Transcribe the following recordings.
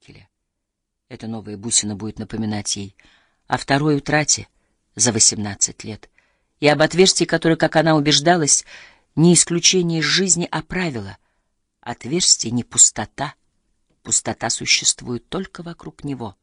Янкеля. Эта новая бусина будет напоминать ей о второй утрате за восемнадцать лет и об отверстии, которое, как она убеждалась, не исключение из жизни, а правило. Отверстие не пустота. Пустота существует только вокруг него.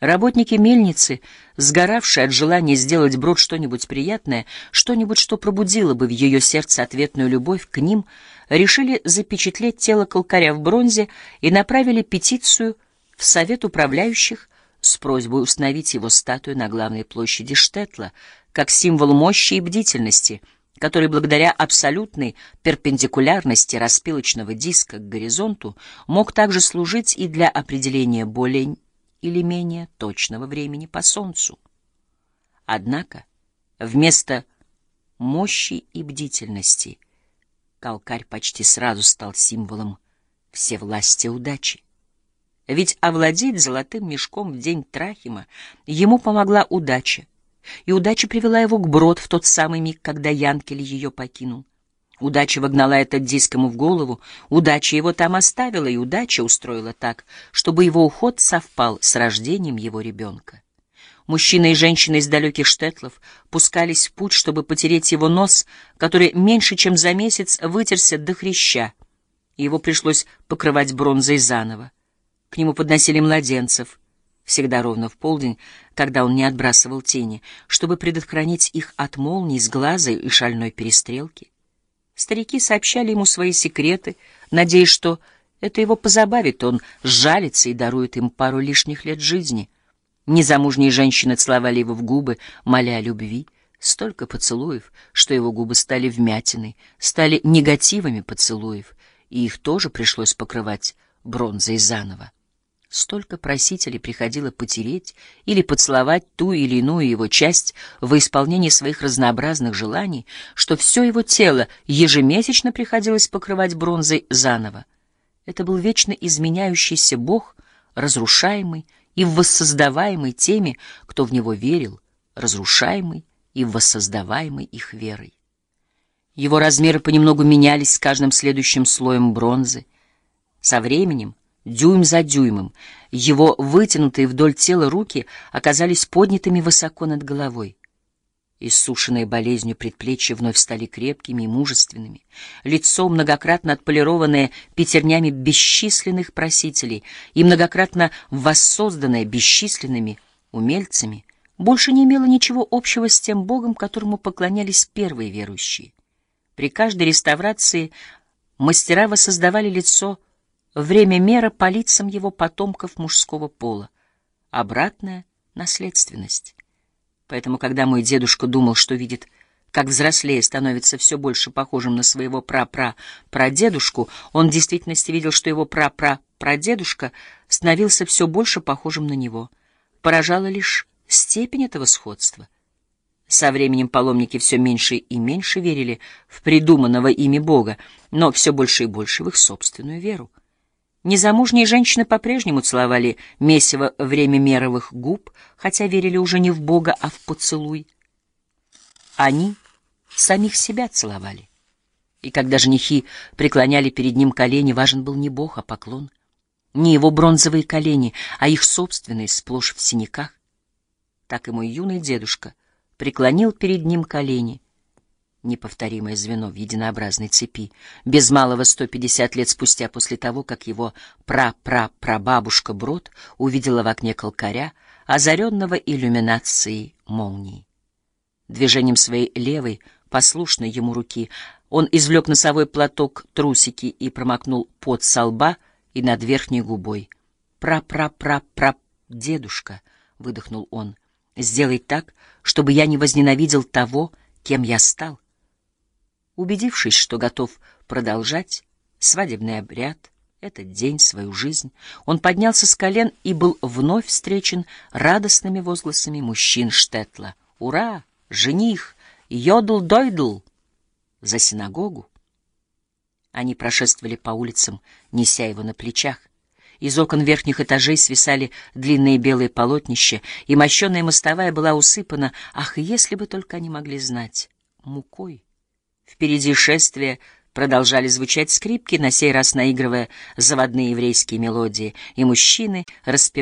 Работники мельницы, сгоравшие от желания сделать Брод что-нибудь приятное, что-нибудь, что пробудило бы в ее сердце ответную любовь к ним, решили запечатлеть тело колкаря в бронзе и направили петицию в Совет управляющих с просьбой установить его статую на главной площади Штетла, как символ мощи и бдительности, который благодаря абсолютной перпендикулярности распилочного диска к горизонту мог также служить и для определения более или менее точного времени по Солнцу. Однако вместо мощи и бдительности Калкарь почти сразу стал символом всевластия удачи. Ведь овладеть золотым мешком в день Трахима ему помогла удача, и удача привела его к брод в тот самый миг, когда Янкель ее покинул. Удача вогнала этот диск ему в голову, удача его там оставила, и удача устроила так, чтобы его уход совпал с рождением его ребенка. Мужчина и женщина из далеких штетлов пускались в путь, чтобы потереть его нос, который меньше чем за месяц вытерся до хряща. Его пришлось покрывать бронзой заново. К нему подносили младенцев, всегда ровно в полдень, когда он не отбрасывал тени, чтобы предохранить их от молний с глаза и шальной перестрелки. Старики сообщали ему свои секреты, надеясь, что это его позабавит, он сжалится и дарует им пару лишних лет жизни. Незамужние женщины целовали его в губы, моля о любви. Столько поцелуев, что его губы стали вмятиной, стали негативами поцелуев, и их тоже пришлось покрывать бронзой заново. Столько просителей приходило потереть или поцеловать ту или иную его часть во исполнении своих разнообразных желаний, что все его тело ежемесячно приходилось покрывать бронзой заново. Это был вечно изменяющийся Бог, разрушаемый и воссоздаваемый теми, кто в него верил, разрушаемый и воссоздаваемый их верой. Его размеры понемногу менялись с каждым следующим слоем бронзы. Со временем дюйм за дюймом. Его вытянутые вдоль тела руки оказались поднятыми высоко над головой. Иссушенные болезнью предплечья вновь стали крепкими и мужественными. Лицо, многократно отполированное пятернями бесчисленных просителей и многократно воссозданное бесчисленными умельцами, больше не имело ничего общего с тем Богом, которому поклонялись первые верующие. При каждой реставрации мастера воссоздавали лицо время мера по лицам его потомков мужского пола, обратная наследственность. Поэтому, когда мой дедушка думал, что видит, как взрослее становится все больше похожим на своего пра-пра-прадедушку, он в действительности видел, что его пра-пра-прадедушка становился все больше похожим на него. Поражала лишь степень этого сходства. Со временем паломники все меньше и меньше верили в придуманного ими Бога, но все больше и больше в их собственную веру. Незамужние женщины по-прежнему целовали месиво время меровых губ, хотя верили уже не в Бога, а в поцелуй. Они самих себя целовали. И когда женихи преклоняли перед ним колени, важен был не Бог, а поклон. Не его бронзовые колени, а их собственные, сплошь в синяках. Так и мой юный дедушка преклонил перед ним колени, неповторимое звено в единообразной цепи, без малого 150 лет спустя после того, как его пра-пра-прабабушка Брод увидела в окне колкаря, озаренного иллюминацией молнии. Движением своей левой, послушной ему руки, он извлек носовой платок трусики и промокнул пот со лба и над верхней губой. «Пра-пра-пра-пра, дедушка!» — выдохнул он. «Сделай так, чтобы я не возненавидел того, кем я стал, Убедившись, что готов продолжать свадебный обряд, этот день, свою жизнь, он поднялся с колен и был вновь встречен радостными возгласами мужчин Штетла. «Ура! Жених! Йодл-дойдл!» За синагогу. Они прошествовали по улицам, неся его на плечах. Из окон верхних этажей свисали длинные белые полотнища, и мощеная мостовая была усыпана, ах, если бы только они могли знать, мукой. Впереди шествия Продолжали звучать скрипки, на сей раз наигрывая заводные еврейские мелодии, и мужчины распевали